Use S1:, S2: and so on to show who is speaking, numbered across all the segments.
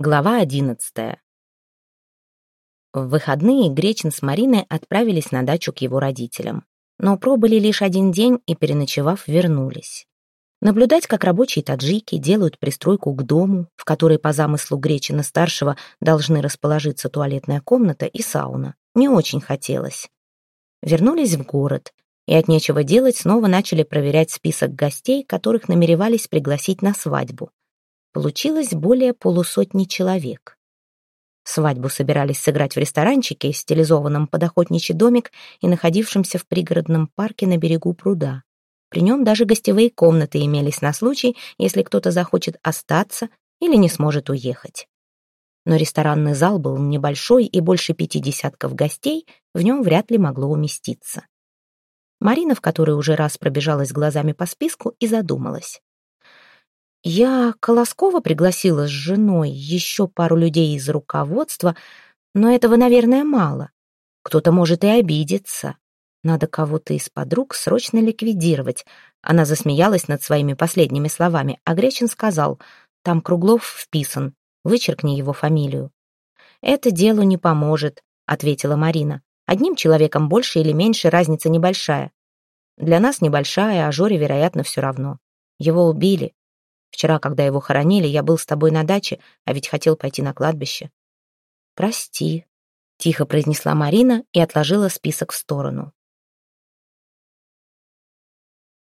S1: Глава одиннадцатая. В выходные Гречин с Мариной отправились на дачу к его родителям. Но пробыли лишь один день и, переночевав, вернулись. Наблюдать, как рабочие таджики делают пристройку к дому, в которой по замыслу Гречина-старшего должны расположиться туалетная комната и сауна, не очень хотелось. Вернулись в город, и от нечего делать снова начали проверять список гостей, которых намеревались пригласить на свадьбу. Получилось более полусотни человек. Свадьбу собирались сыграть в ресторанчике, стилизованном под охотничий домик и находившемся в пригородном парке на берегу пруда. При нем даже гостевые комнаты имелись на случай, если кто-то захочет остаться или не сможет уехать. Но ресторанный зал был небольшой, и больше пяти десятков гостей в нем вряд ли могло уместиться. Марина, в которой уже раз пробежалась глазами по списку, и задумалась. Я Колоскова пригласила с женой, еще пару людей из руководства, но этого, наверное, мало. Кто-то может и обидеться. Надо кого-то из подруг срочно ликвидировать. Она засмеялась над своими последними словами, а Гречин сказал, там Круглов вписан, вычеркни его фамилию. «Это делу не поможет», — ответила Марина. «Одним человеком больше или меньше разница небольшая. Для нас небольшая, а Жоре, вероятно, все равно. Его убили. Вчера, когда его хоронили, я был с тобой на даче, а ведь хотел пойти на кладбище. Прости, тихо произнесла Марина и отложила список в сторону.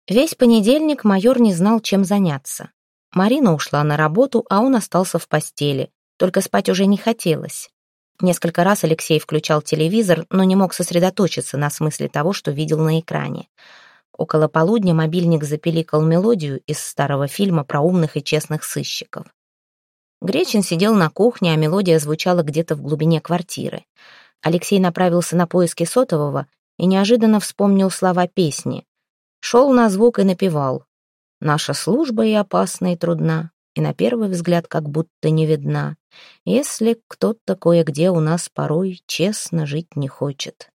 S1: Весь понедельник майор не знал, чем заняться. Марина ушла на работу, а он остался в постели. Только спать уже не хотелось. Несколько раз Алексей включал телевизор, но не мог сосредоточиться на смысле того, что видел на экране. Около полудня мобильник запеликал мелодию из старого фильма про умных и честных сыщиков. Гречин сидел на кухне, а мелодия звучала где-то в глубине квартиры. Алексей направился на поиски сотового и неожиданно вспомнил слова песни. Шел на звук и напевал. «Наша служба и опасна, и трудна, и на первый взгляд как будто не видна. Если кто-то кое-где у нас порой честно жить не хочет».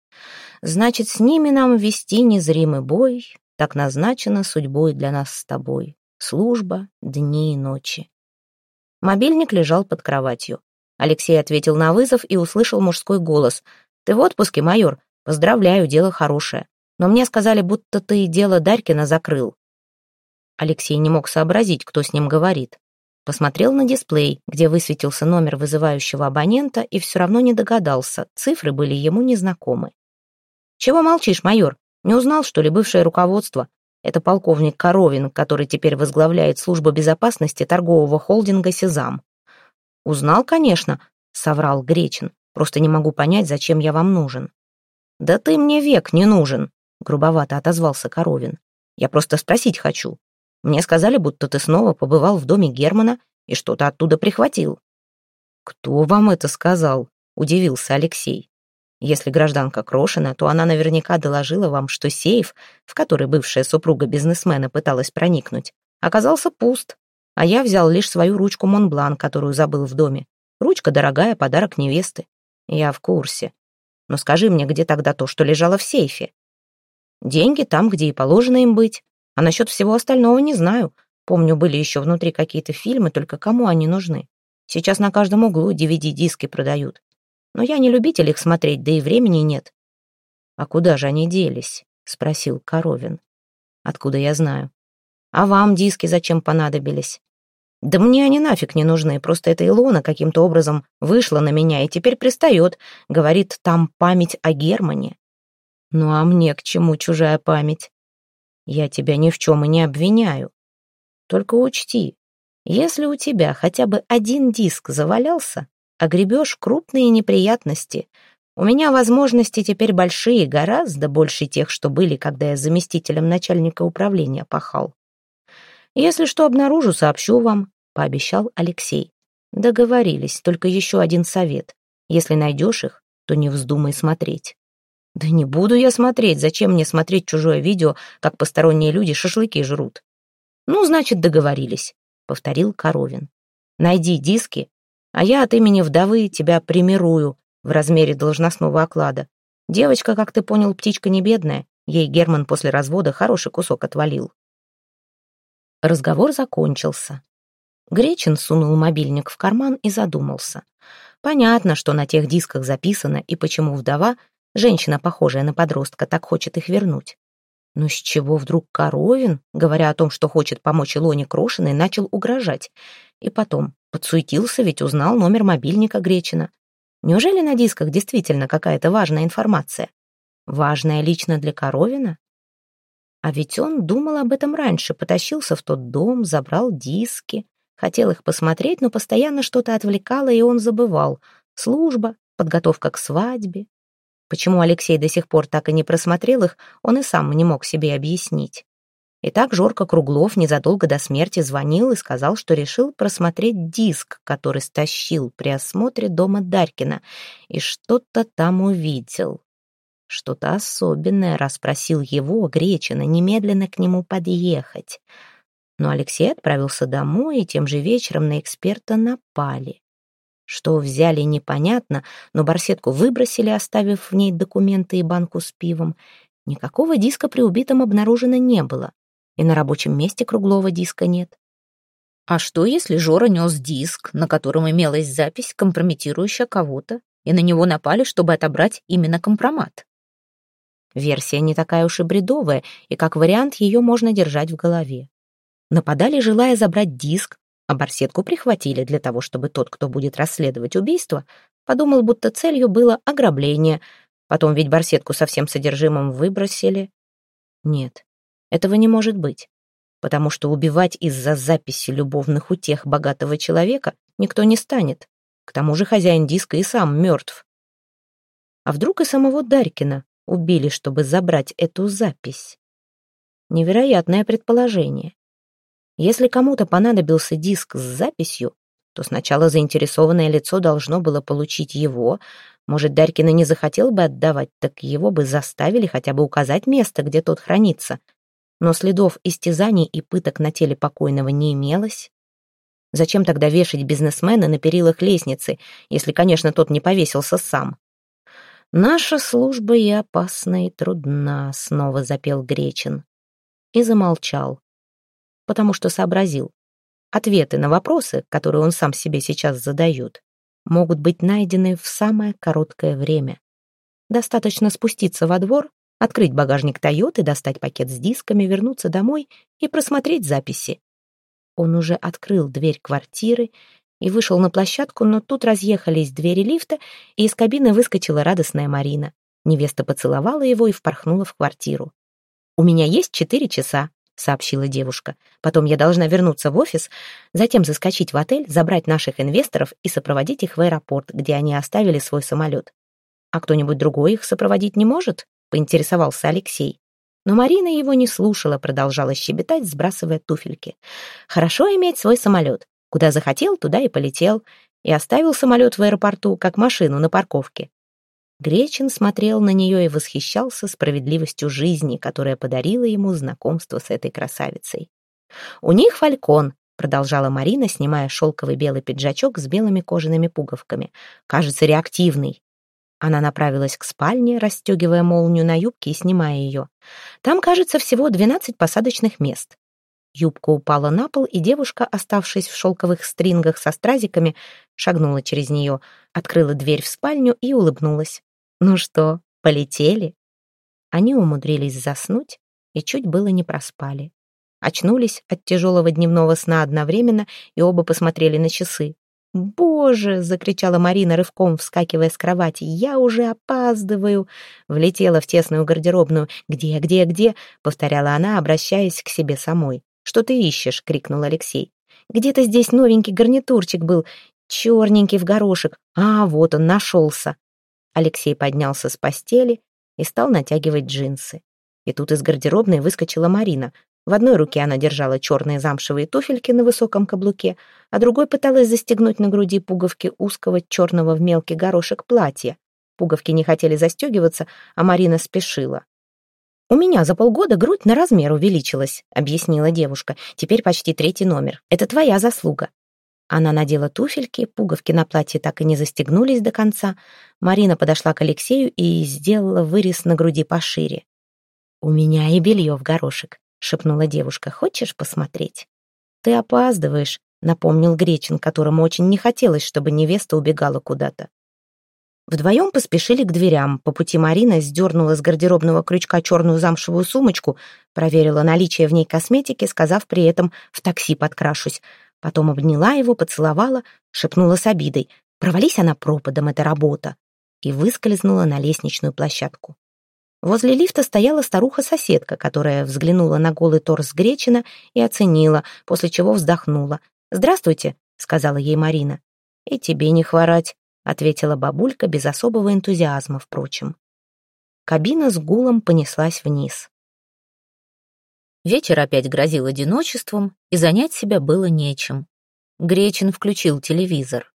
S1: Значит, с ними нам вести незримый бой, так назначено судьбой для нас с тобой. Служба, дни и ночи. Мобильник лежал под кроватью. Алексей ответил на вызов и услышал мужской голос. «Ты в отпуске, майор? Поздравляю, дело хорошее. Но мне сказали, будто ты дело Дарькина закрыл». Алексей не мог сообразить, кто с ним говорит. Посмотрел на дисплей, где высветился номер вызывающего абонента, и все равно не догадался, цифры были ему незнакомы. «Чего молчишь, майор? Не узнал, что ли, бывшее руководство? Это полковник Коровин, который теперь возглавляет службу безопасности торгового холдинга «Сезам». «Узнал, конечно», — соврал Гречин. «Просто не могу понять, зачем я вам нужен». «Да ты мне век не нужен», — грубовато отозвался Коровин. «Я просто спросить хочу. Мне сказали, будто ты снова побывал в доме Германа и что-то оттуда прихватил». «Кто вам это сказал?» — удивился Алексей. Если гражданка Крошина, то она наверняка доложила вам, что сейф, в который бывшая супруга бизнесмена пыталась проникнуть, оказался пуст, а я взял лишь свою ручку Монблан, которую забыл в доме. Ручка дорогая, подарок невесты. Я в курсе. Но скажи мне, где тогда то, что лежало в сейфе? Деньги там, где и положено им быть. А насчет всего остального не знаю. Помню, были еще внутри какие-то фильмы, только кому они нужны? Сейчас на каждом углу DVD-диски продают но я не любитель их смотреть, да и времени нет. «А куда же они делись?» — спросил Коровин. «Откуда я знаю?» «А вам диски зачем понадобились?» «Да мне они нафиг не нужны, просто эта Илона каким-то образом вышла на меня и теперь пристает, говорит, там память о Германе». «Ну а мне к чему чужая память?» «Я тебя ни в чем и не обвиняю. Только учти, если у тебя хотя бы один диск завалялся, огребешь крупные неприятности. У меня возможности теперь большие, гораздо больше тех, что были, когда я заместителем начальника управления пахал. Если что обнаружу, сообщу вам, пообещал Алексей. Договорились, только еще один совет. Если найдешь их, то не вздумай смотреть. Да не буду я смотреть, зачем мне смотреть чужое видео, как посторонние люди шашлыки жрут? Ну, значит, договорились, повторил Коровин. Найди диски а я от имени вдовы тебя примирую в размере должностного оклада. Девочка, как ты понял, птичка не бедная. Ей Герман после развода хороший кусок отвалил. Разговор закончился. Гречин сунул мобильник в карман и задумался. Понятно, что на тех дисках записано и почему вдова, женщина, похожая на подростка, так хочет их вернуть. Но с чего вдруг Коровин, говоря о том, что хочет помочь Илоне Крошиной, начал угрожать? И потом, подсуетился, ведь узнал номер мобильника Гречина. Неужели на дисках действительно какая-то важная информация? Важная лично для Коровина? А ведь он думал об этом раньше, потащился в тот дом, забрал диски, хотел их посмотреть, но постоянно что-то отвлекало, и он забывал. Служба, подготовка к свадьбе. Почему Алексей до сих пор так и не просмотрел их, он и сам не мог себе объяснить. Итак, Жорка Круглов незадолго до смерти звонил и сказал, что решил просмотреть диск, который стащил при осмотре дома Дарькина, и что-то там увидел. Что-то особенное расспросил его, Гречина, немедленно к нему подъехать. Но Алексей отправился домой, и тем же вечером на эксперта напали. Что взяли, непонятно, но барсетку выбросили, оставив в ней документы и банку с пивом. Никакого диска при убитом обнаружено не было и на рабочем месте круглого диска нет. А что, если Жора нес диск, на котором имелась запись, компрометирующая кого-то, и на него напали, чтобы отобрать именно компромат? Версия не такая уж и бредовая, и как вариант ее можно держать в голове. Нападали, желая забрать диск, а барсетку прихватили для того, чтобы тот, кто будет расследовать убийство, подумал, будто целью было ограбление. Потом ведь барсетку со всем содержимым выбросили. Нет, этого не может быть, потому что убивать из-за записи любовных утех богатого человека никто не станет. К тому же хозяин диска и сам мертв. А вдруг и самого Дарькина убили, чтобы забрать эту запись? Невероятное предположение. Если кому-то понадобился диск с записью, то сначала заинтересованное лицо должно было получить его. Может, Дарькина не захотел бы отдавать, так его бы заставили хотя бы указать место, где тот хранится, но следов истязаний и пыток на теле покойного не имелось. Зачем тогда вешать бизнесмена на перилах лестницы, если, конечно, тот не повесился сам? «Наша служба и опасна, и трудна», — снова запел Гречин. И замолчал, потому что сообразил. Ответы на вопросы, которые он сам себе сейчас задает, могут быть найдены в самое короткое время. Достаточно спуститься во двор открыть багажник Тойоты, достать пакет с дисками, вернуться домой и просмотреть записи. Он уже открыл дверь квартиры и вышел на площадку, но тут разъехались двери лифта, и из кабины выскочила радостная Марина. Невеста поцеловала его и впорхнула в квартиру. «У меня есть четыре часа», — сообщила девушка. «Потом я должна вернуться в офис, затем заскочить в отель, забрать наших инвесторов и сопроводить их в аэропорт, где они оставили свой самолет. А кто-нибудь другой их сопроводить не может?» — поинтересовался Алексей. Но Марина его не слушала, продолжала щебетать, сбрасывая туфельки. «Хорошо иметь свой самолет. Куда захотел, туда и полетел. И оставил самолет в аэропорту, как машину на парковке». Гречин смотрел на нее и восхищался справедливостью жизни, которая подарила ему знакомство с этой красавицей. «У них фалькон», — продолжала Марина, снимая шелковый белый пиджачок с белыми кожаными пуговками. «Кажется, реактивный. Она направилась к спальне, расстегивая молнию на юбке и снимая ее. Там, кажется, всего двенадцать посадочных мест. Юбка упала на пол, и девушка, оставшись в шелковых стрингах со стразиками, шагнула через нее, открыла дверь в спальню и улыбнулась. «Ну что, полетели?» Они умудрились заснуть и чуть было не проспали. Очнулись от тяжелого дневного сна одновременно и оба посмотрели на часы. «Боже!» — закричала Марина, рывком вскакивая с кровати. «Я уже опаздываю!» Влетела в тесную гардеробную. «Где, где, где?» — повторяла она, обращаясь к себе самой. «Что ты ищешь?» — крикнул Алексей. «Где-то здесь новенький гарнитурчик был, черненький в горошек. А, вот он, нашелся!» Алексей поднялся с постели и стал натягивать джинсы. И тут из гардеробной выскочила Марина. В одной руке она держала черные замшевые туфельки на высоком каблуке, а другой пыталась застегнуть на груди пуговки узкого черного в мелкий горошек платья. Пуговки не хотели застегиваться, а Марина спешила. «У меня за полгода грудь на размер увеличилась», — объяснила девушка. «Теперь почти третий номер. Это твоя заслуга». Она надела туфельки, пуговки на платье так и не застегнулись до конца. Марина подошла к Алексею и сделала вырез на груди пошире. «У меня и белье в горошек», — шепнула девушка. «Хочешь посмотреть?» «Ты опаздываешь», напомнил Гречин, которому очень не хотелось, чтобы невеста убегала куда-то. Вдвоем поспешили к дверям. По пути Марина сдернула с гардеробного крючка черную замшевую сумочку, проверила наличие в ней косметики, сказав при этом «в такси подкрашусь». Потом обняла его, поцеловала, шепнула с обидой. Провались она пропадом, это работа. И выскользнула на лестничную площадку. Возле лифта стояла старуха-соседка, которая взглянула на голый торс Гречина и оценила, после чего вздохнула. «Здравствуйте», — сказала ей Марина. «И тебе не хворать», ответила бабулька без особого энтузиазма, впрочем. Кабина с гулом понеслась вниз. Вечер опять грозил одиночеством, и занять себя было нечем. Гречин включил телевизор.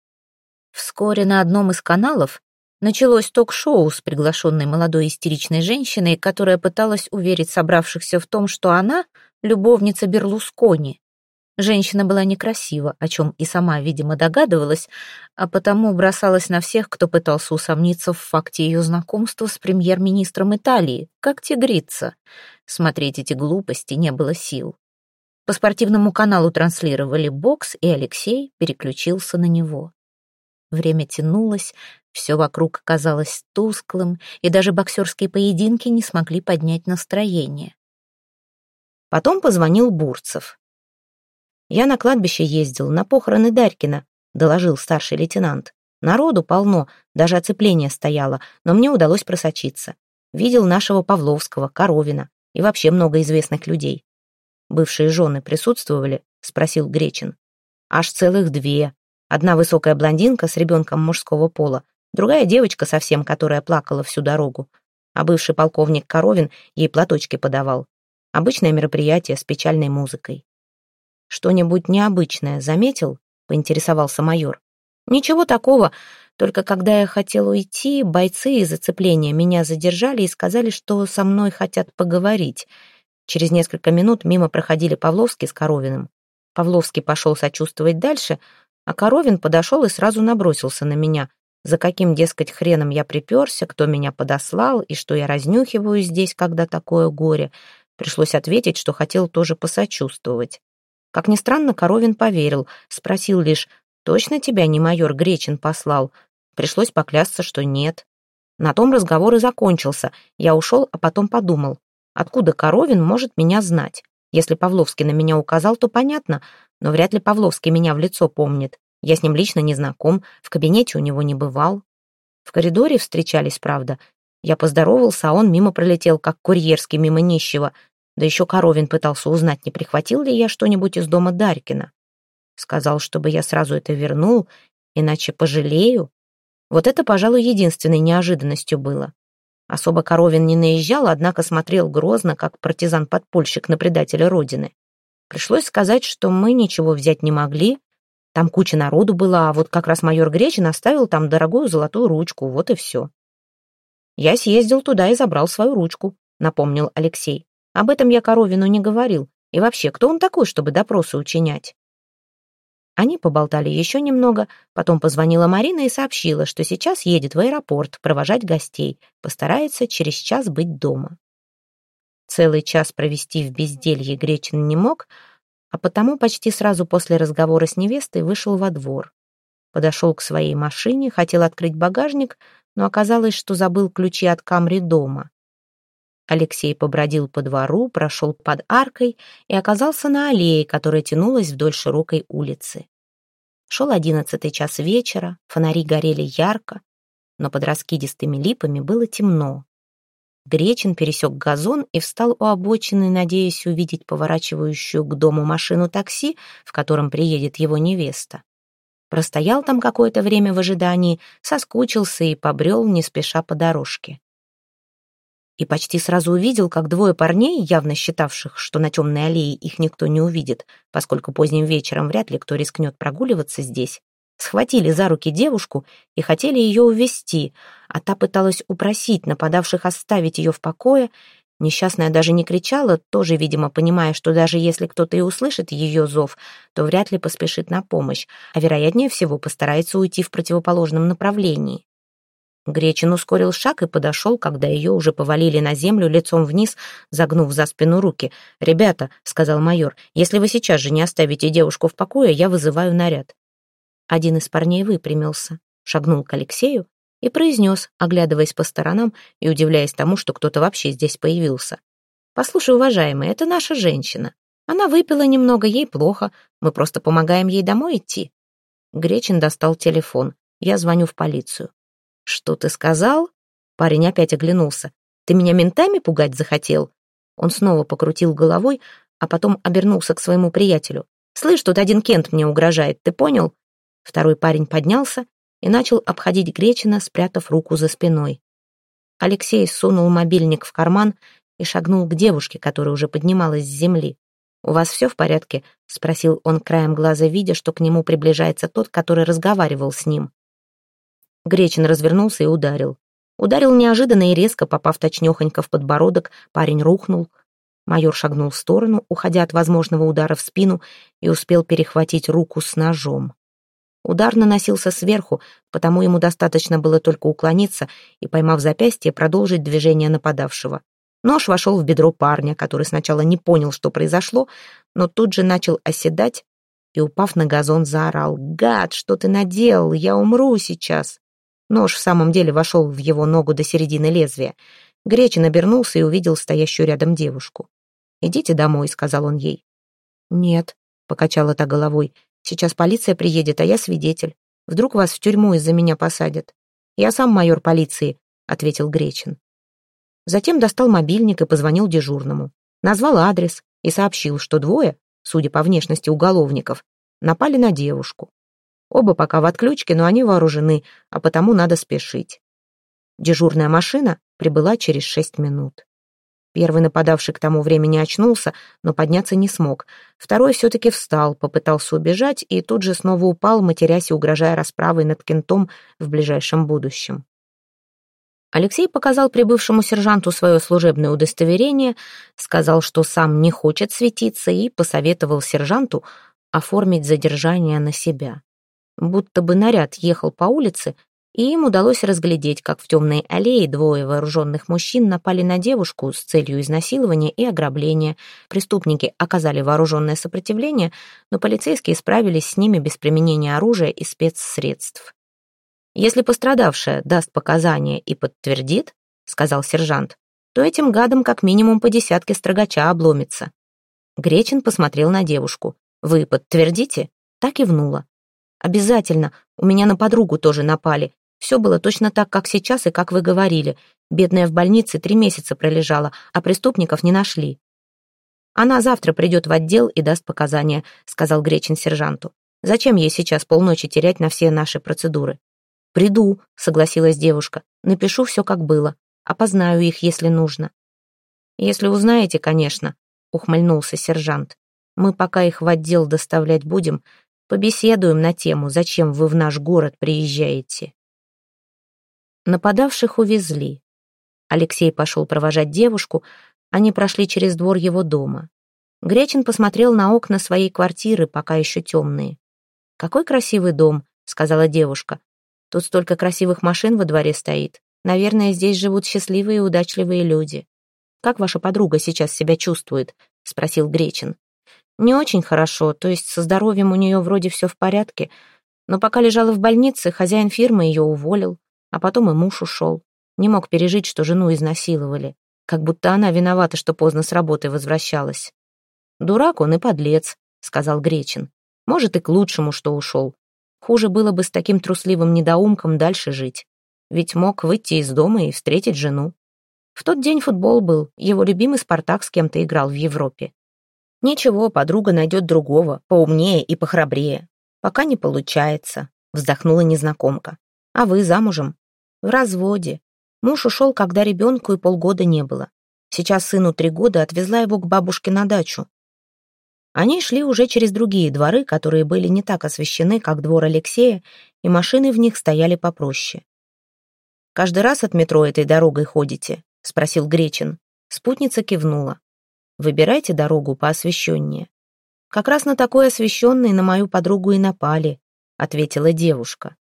S1: Вскоре на одном из каналов началось ток-шоу с приглашенной молодой истеричной женщиной, которая пыталась уверить собравшихся в том, что она — любовница Берлускони. Женщина была некрасива, о чем и сама, видимо, догадывалась, а потому бросалась на всех, кто пытался усомниться в факте ее знакомства с премьер-министром Италии, как тигрица. Смотреть эти глупости не было сил. По спортивному каналу транслировали бокс, и Алексей переключился на него. Время тянулось, все вокруг казалось тусклым, и даже боксерские поединки не смогли поднять настроение. Потом позвонил Бурцев. «Я на кладбище ездил, на похороны Дарькина», — доложил старший лейтенант. «Народу полно, даже оцепление стояло, но мне удалось просочиться. Видел нашего Павловского, Коровина и вообще много известных людей». «Бывшие жены присутствовали?» — спросил Гречин. «Аж целых две. Одна высокая блондинка с ребенком мужского пола, другая девочка совсем, которая плакала всю дорогу. А бывший полковник Коровин ей платочки подавал. Обычное мероприятие с печальной музыкой. «Что-нибудь необычное заметил?» — поинтересовался майор. «Ничего такого, только когда я хотел уйти, бойцы из зацепления меня задержали и сказали, что со мной хотят поговорить. Через несколько минут мимо проходили Павловский с Коровиным. Павловский пошел сочувствовать дальше, а Коровин подошел и сразу набросился на меня. За каким, дескать, хреном я приперся, кто меня подослал и что я разнюхиваю здесь, когда такое горе. Пришлось ответить, что хотел тоже посочувствовать. Как ни странно, Коровин поверил, спросил лишь, «Точно тебя не майор Гречин послал?» Пришлось поклясться, что нет. На том разговор и закончился. Я ушел, а потом подумал, откуда Коровин может меня знать? Если Павловский на меня указал, то понятно, но вряд ли Павловский меня в лицо помнит. Я с ним лично не знаком, в кабинете у него не бывал. В коридоре встречались, правда. Я поздоровался, а он мимо пролетел, как курьерский мимо нищего — да еще Коровин пытался узнать, не прихватил ли я что-нибудь из дома Дарькина. Сказал, чтобы я сразу это вернул, иначе пожалею. Вот это, пожалуй, единственной неожиданностью было. Особо Коровин не наезжал, однако смотрел грозно, как партизан-подпольщик на предателя Родины. Пришлось сказать, что мы ничего взять не могли. Там куча народу была, а вот как раз майор Гречин оставил там дорогую золотую ручку, вот и все. «Я съездил туда и забрал свою ручку», — напомнил Алексей. Об этом я Коровину не говорил. И вообще, кто он такой, чтобы допросы учинять? Они поболтали еще немного, потом позвонила Марина и сообщила, что сейчас едет в аэропорт провожать гостей, постарается через час быть дома. Целый час провести в безделье Гречин не мог, а потому почти сразу после разговора с невестой вышел во двор. Подошел к своей машине, хотел открыть багажник, но оказалось, что забыл ключи от камри дома. Алексей побродил по двору, прошел под аркой и оказался на аллее, которая тянулась вдоль широкой улицы. Шел одиннадцатый час вечера, фонари горели ярко, но под раскидистыми липами было темно. Гречин пересек газон и встал у обочины, надеясь увидеть поворачивающую к дому машину такси, в котором приедет его невеста. Простоял там какое-то время в ожидании, соскучился и побрел, не спеша по дорожке и почти сразу увидел, как двое парней, явно считавших, что на темной аллее их никто не увидит, поскольку поздним вечером вряд ли кто рискнет прогуливаться здесь, схватили за руки девушку и хотели ее увести, а та пыталась упросить нападавших оставить ее в покое. Несчастная даже не кричала, тоже, видимо, понимая, что даже если кто-то и услышит ее зов, то вряд ли поспешит на помощь, а вероятнее всего постарается уйти в противоположном направлении. Гречин ускорил шаг и подошел, когда ее уже повалили на землю лицом вниз, загнув за спину руки. «Ребята», — сказал майор, — «если вы сейчас же не оставите девушку в покое, я вызываю наряд». Один из парней выпрямился, шагнул к Алексею и произнес, оглядываясь по сторонам и удивляясь тому, что кто-то вообще здесь появился. «Послушай, уважаемый, это наша женщина. Она выпила немного, ей плохо. Мы просто помогаем ей домой идти». Гречин достал телефон. Я звоню в полицию. «Что ты сказал?» Парень опять оглянулся. «Ты меня ментами пугать захотел?» Он снова покрутил головой, а потом обернулся к своему приятелю. «Слышь, тут один Кент мне угрожает, ты понял?» Второй парень поднялся и начал обходить Гречина, спрятав руку за спиной. Алексей сунул мобильник в карман и шагнул к девушке, которая уже поднималась с земли. «У вас все в порядке?» — спросил он краем глаза, видя, что к нему приближается тот, который разговаривал с ним. Гречин развернулся и ударил. Ударил неожиданно и резко, попав точнёхонько в подбородок, парень рухнул. Майор шагнул в сторону, уходя от возможного удара в спину, и успел перехватить руку с ножом. Удар наносился сверху, потому ему достаточно было только уклониться и, поймав запястье, продолжить движение нападавшего. Нож вошел в бедро парня, который сначала не понял, что произошло, но тут же начал оседать и, упав на газон, заорал «Гад, что ты наделал? Я умру сейчас!» Нож в самом деле вошел в его ногу до середины лезвия. Гречин обернулся и увидел стоящую рядом девушку. «Идите домой», — сказал он ей. «Нет», — покачала та головой, — «сейчас полиция приедет, а я свидетель. Вдруг вас в тюрьму из-за меня посадят». «Я сам майор полиции», — ответил Гречин. Затем достал мобильник и позвонил дежурному. Назвал адрес и сообщил, что двое, судя по внешности уголовников, напали на девушку. Оба пока в отключке, но они вооружены, а потому надо спешить. Дежурная машина прибыла через шесть минут. Первый нападавший к тому времени очнулся, но подняться не смог. Второй все-таки встал, попытался убежать и тут же снова упал, матерясь и угрожая расправой над кентом в ближайшем будущем. Алексей показал прибывшему сержанту свое служебное удостоверение, сказал, что сам не хочет светиться, и посоветовал сержанту оформить задержание на себя будто бы наряд ехал по улице, и им удалось разглядеть, как в темной аллее двое вооруженных мужчин напали на девушку с целью изнасилования и ограбления. Преступники оказали вооруженное сопротивление, но полицейские справились с ними без применения оружия и спецсредств. «Если пострадавшая даст показания и подтвердит, — сказал сержант, — то этим гадам как минимум по десятке строгача обломится». Гречин посмотрел на девушку. «Вы подтвердите?» Так и внула. «Обязательно. У меня на подругу тоже напали. Все было точно так, как сейчас и как вы говорили. Бедная в больнице три месяца пролежала, а преступников не нашли». «Она завтра придет в отдел и даст показания», — сказал Гречин сержанту. «Зачем ей сейчас полночи терять на все наши процедуры?» «Приду», — согласилась девушка. «Напишу все, как было. Опознаю их, если нужно». «Если узнаете, конечно», — ухмыльнулся сержант. «Мы пока их в отдел доставлять будем, Побеседуем на тему, зачем вы в наш город приезжаете. Нападавших увезли. Алексей пошел провожать девушку, они прошли через двор его дома. Гречин посмотрел на окна своей квартиры, пока еще темные. «Какой красивый дом», — сказала девушка. «Тут столько красивых машин во дворе стоит. Наверное, здесь живут счастливые и удачливые люди». «Как ваша подруга сейчас себя чувствует?» — спросил Гречин. Не очень хорошо, то есть со здоровьем у нее вроде все в порядке, но пока лежала в больнице, хозяин фирмы ее уволил, а потом и муж ушел. Не мог пережить, что жену изнасиловали, как будто она виновата, что поздно с работы возвращалась. «Дурак он и подлец», — сказал Гречин. «Может, и к лучшему, что ушел. Хуже было бы с таким трусливым недоумком дальше жить. Ведь мог выйти из дома и встретить жену. В тот день футбол был, его любимый «Спартак» с кем-то играл в Европе. Ничего, подруга найдет другого, поумнее и похрабрее. Пока не получается, вздохнула незнакомка. А вы замужем? В разводе. Муж ушел, когда ребенку и полгода не было. Сейчас сыну три года отвезла его к бабушке на дачу. Они шли уже через другие дворы, которые были не так освещены, как двор Алексея, и машины в них стояли попроще. «Каждый раз от метро этой дорогой ходите?» — спросил Гречин. Спутница кивнула. Выбирайте дорогу поосвещеннее. Как раз на такой освещенной на мою подругу и напали, ответила девушка.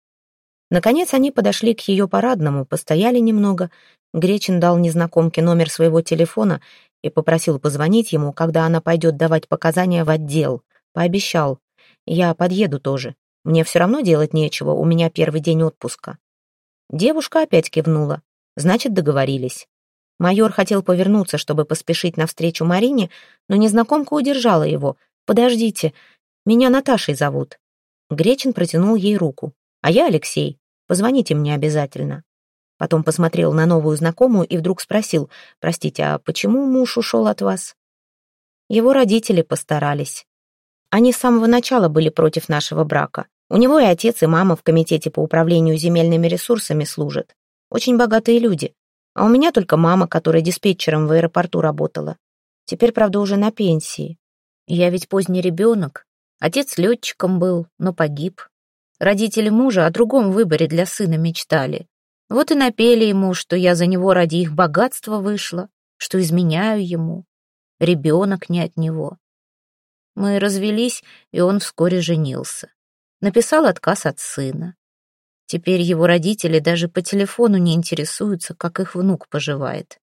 S1: Наконец они подошли к ее парадному, постояли немного. Гречин дал незнакомке номер своего телефона и попросил позвонить ему, когда она пойдет давать показания в отдел. Пообещал. «Я подъеду тоже. Мне все равно делать нечего, у меня первый день отпуска». Девушка опять кивнула. Значит, договорились. Майор хотел повернуться, чтобы поспешить навстречу Марине, но незнакомка удержала его. «Подождите, меня Наташей зовут». Гречин протянул ей руку. «А я Алексей. Позвоните мне обязательно». Потом посмотрел на новую знакомую и вдруг спросил, «Простите, а почему муж ушел от вас?» Его родители постарались. Они с самого начала были против нашего брака. У него и отец, и мама в комитете по управлению земельными ресурсами служат. Очень богатые люди. А у меня только мама, которая диспетчером в аэропорту работала. Теперь, правда, уже на пенсии. Я ведь поздний ребенок. Отец летчиком был, но погиб. Родители мужа о другом выборе для сына мечтали. Вот и напели ему, что я за него ради их богатства вышла, что изменяю ему. Ребенок не от него. Мы развелись, и он вскоре женился написал отказ от сына. Теперь его родители даже по телефону не интересуются, как их внук поживает.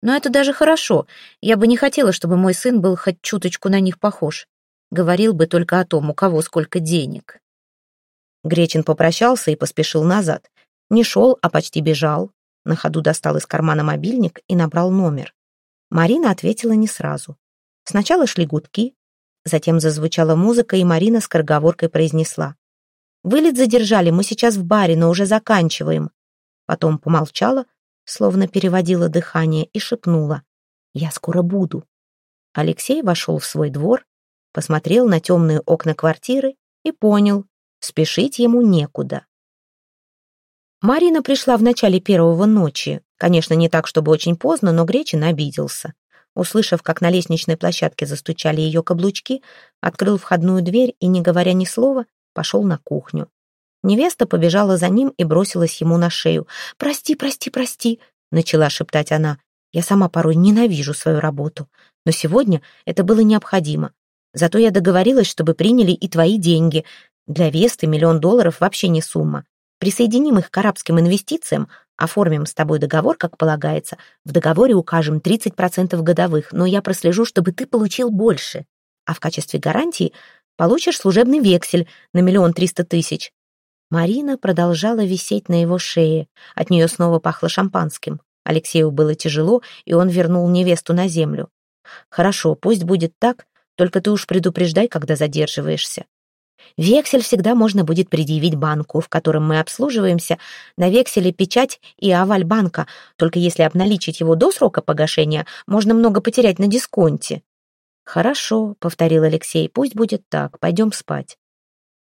S1: Но это даже хорошо. Я бы не хотела, чтобы мой сын был хоть чуточку на них похож. Говорил бы только о том, у кого сколько денег. Гречин попрощался и поспешил назад. Не шел, а почти бежал. На ходу достал из кармана мобильник и набрал номер. Марина ответила не сразу. Сначала шли гудки, Затем зазвучала музыка, и Марина с скороговоркой произнесла. «Вылет задержали, мы сейчас в баре, но уже заканчиваем». Потом помолчала, словно переводила дыхание, и шепнула. «Я скоро буду». Алексей вошел в свой двор, посмотрел на темные окна квартиры и понял, спешить ему некуда. Марина пришла в начале первого ночи. Конечно, не так, чтобы очень поздно, но Гречин обиделся. Услышав, как на лестничной площадке застучали ее каблучки, открыл входную дверь и, не говоря ни слова, пошел на кухню. Невеста побежала за ним и бросилась ему на шею. «Прости, прости, прости», — начала шептать она. «Я сама порой ненавижу свою работу, но сегодня это было необходимо. Зато я договорилась, чтобы приняли и твои деньги. Для Весты миллион долларов вообще не сумма. Присоединим их к арабским инвестициям, Оформим с тобой договор, как полагается. В договоре укажем 30% годовых, но я прослежу, чтобы ты получил больше. А в качестве гарантии получишь служебный вексель на миллион триста тысяч». Марина продолжала висеть на его шее. От нее снова пахло шампанским. Алексею было тяжело, и он вернул невесту на землю. «Хорошо, пусть будет так, только ты уж предупреждай, когда задерживаешься. Вексель всегда можно будет предъявить банку, в котором мы обслуживаемся. На векселе печать и аваль банка, только если обналичить его до срока погашения, можно много потерять на дисконте. «Хорошо», — повторил Алексей, — «пусть будет так, пойдем спать».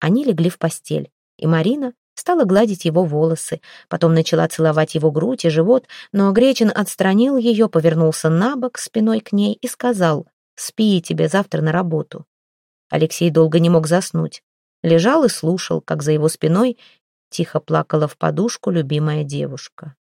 S1: Они легли в постель, и Марина стала гладить его волосы, потом начала целовать его грудь и живот, но Гречин отстранил ее, повернулся на бок спиной к ней и сказал «Спи тебе завтра на работу». Алексей долго не мог заснуть лежал и слушал, как за его спиной тихо плакала в подушку любимая девушка.